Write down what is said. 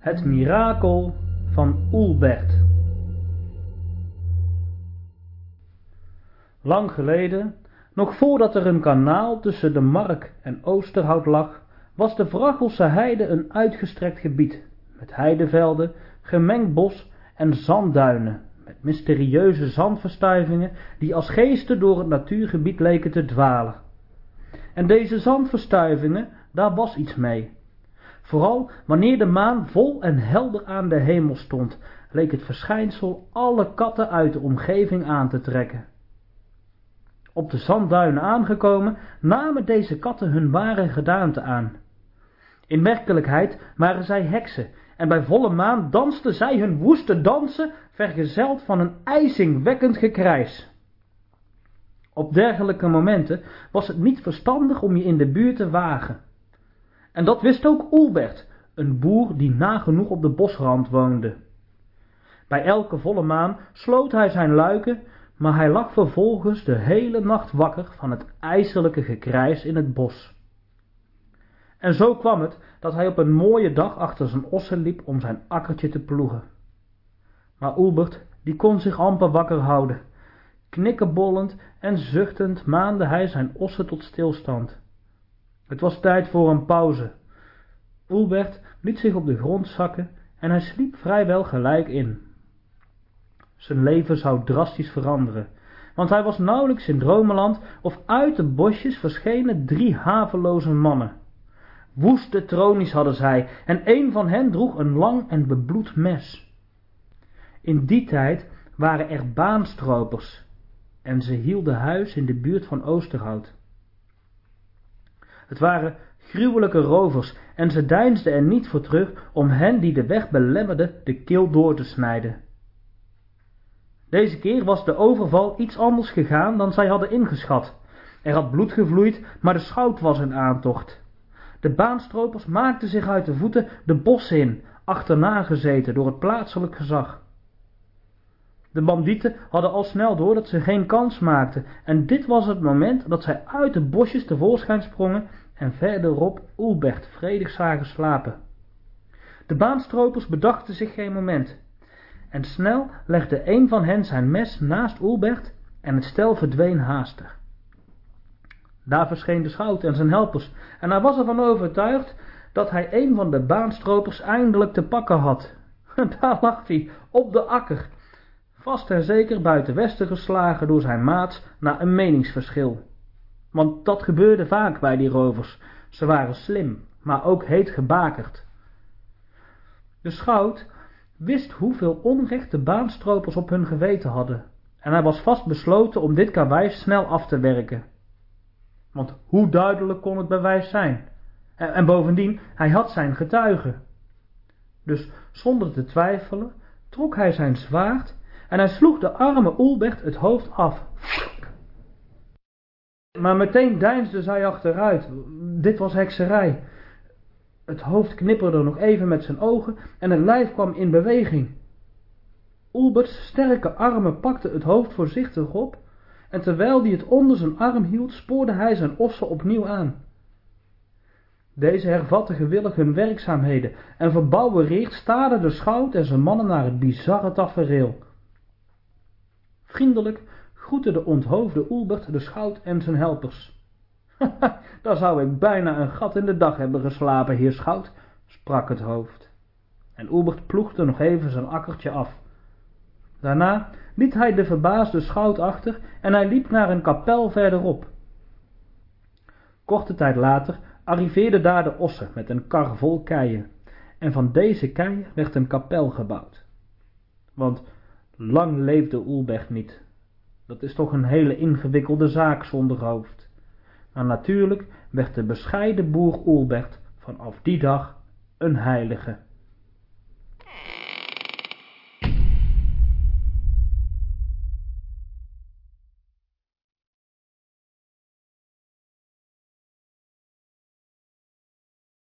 Het mirakel van Oelbert Lang geleden, nog voordat er een kanaal tussen de Mark en Oosterhout lag, was de Vrachelse heide een uitgestrekt gebied, met heidevelden, gemengd bos en zandduinen, met mysterieuze zandverstuivingen die als geesten door het natuurgebied leken te dwalen. En deze zandverstuivingen, daar was iets mee. Vooral wanneer de maan vol en helder aan de hemel stond, leek het verschijnsel alle katten uit de omgeving aan te trekken. Op de zandduinen aangekomen, namen deze katten hun ware gedaante aan. In werkelijkheid waren zij heksen, en bij volle maan dansten zij hun woeste dansen, vergezeld van een ijzingwekkend gekrijs. Op dergelijke momenten was het niet verstandig om je in de buurt te wagen. En dat wist ook Oelbert, een boer die nagenoeg op de bosrand woonde. Bij elke volle maan sloot hij zijn luiken, maar hij lag vervolgens de hele nacht wakker van het ijselijke gekrijs in het bos. En zo kwam het dat hij op een mooie dag achter zijn ossen liep om zijn akkertje te ploegen. Maar Oelbert, die kon zich amper wakker houden. Knikkenbollend en zuchtend maande hij zijn ossen tot stilstand. Het was tijd voor een pauze. Oelbert liet zich op de grond zakken en hij sliep vrijwel gelijk in. Zijn leven zou drastisch veranderen, want hij was nauwelijks in dromenland of uit de bosjes verschenen drie haveloze mannen. Woeste tronies hadden zij en een van hen droeg een lang en bebloed mes. In die tijd waren er baanstropers en ze hielden huis in de buurt van Oosterhout. Het waren gruwelijke rovers en ze deinsden er niet voor terug om hen die de weg belemmerden de keel door te snijden. Deze keer was de overval iets anders gegaan dan zij hadden ingeschat. Er had bloed gevloeid, maar de schout was in aantocht. De baanstropers maakten zich uit de voeten de bossen in, achterna gezeten door het plaatselijk gezag. De bandieten hadden al snel door dat ze geen kans maakten, en dit was het moment dat zij uit de bosjes tevoorschijn sprongen en verderop Oelbert vredig zagen slapen. De baanstropers bedachten zich geen moment, en snel legde een van hen zijn mes naast Oelbert en het stel verdween haastig. Daar verscheen de schout en zijn helpers, en hij was ervan overtuigd dat hij een van de baanstropers eindelijk te pakken had. Daar lag hij, op de akker, vast en zeker buiten westen geslagen door zijn maats na een meningsverschil. Want dat gebeurde vaak bij die rovers. Ze waren slim, maar ook heet gebakerd. De schout wist hoeveel onrecht de baanstropers op hun geweten hadden, en hij was vast besloten om dit karwei snel af te werken. Want hoe duidelijk kon het bewijs zijn? En, en bovendien, hij had zijn getuigen. Dus zonder te twijfelen trok hij zijn zwaard en hij sloeg de arme Oelbert het hoofd af. Maar meteen deinsde zij achteruit. Dit was hekserij. Het hoofd knipperde nog even met zijn ogen en het lijf kwam in beweging. Oelberts sterke armen pakten het hoofd voorzichtig op en terwijl hij het onder zijn arm hield, spoorde hij zijn ossen opnieuw aan. Deze hervatten gewillig hun werkzaamheden en verbouwereerd staarden de schout en zijn mannen naar het bizarre tafereel. Vriendelijk groette de onthoofde Oelbert de schout en zijn helpers. daar zou ik bijna een gat in de dag hebben geslapen, heer schout, sprak het hoofd. En Oelbert ploegde nog even zijn akkertje af. Daarna liet hij de verbaasde schout achter en hij liep naar een kapel verderop. Korte tijd later arriveerde daar de ossen met een kar vol keien, en van deze keien werd een kapel gebouwd. Want lang leefde Oelbert niet. Dat is toch een hele ingewikkelde zaak zonder hoofd. Maar natuurlijk werd de bescheiden boer Oelbert vanaf die dag een heilige.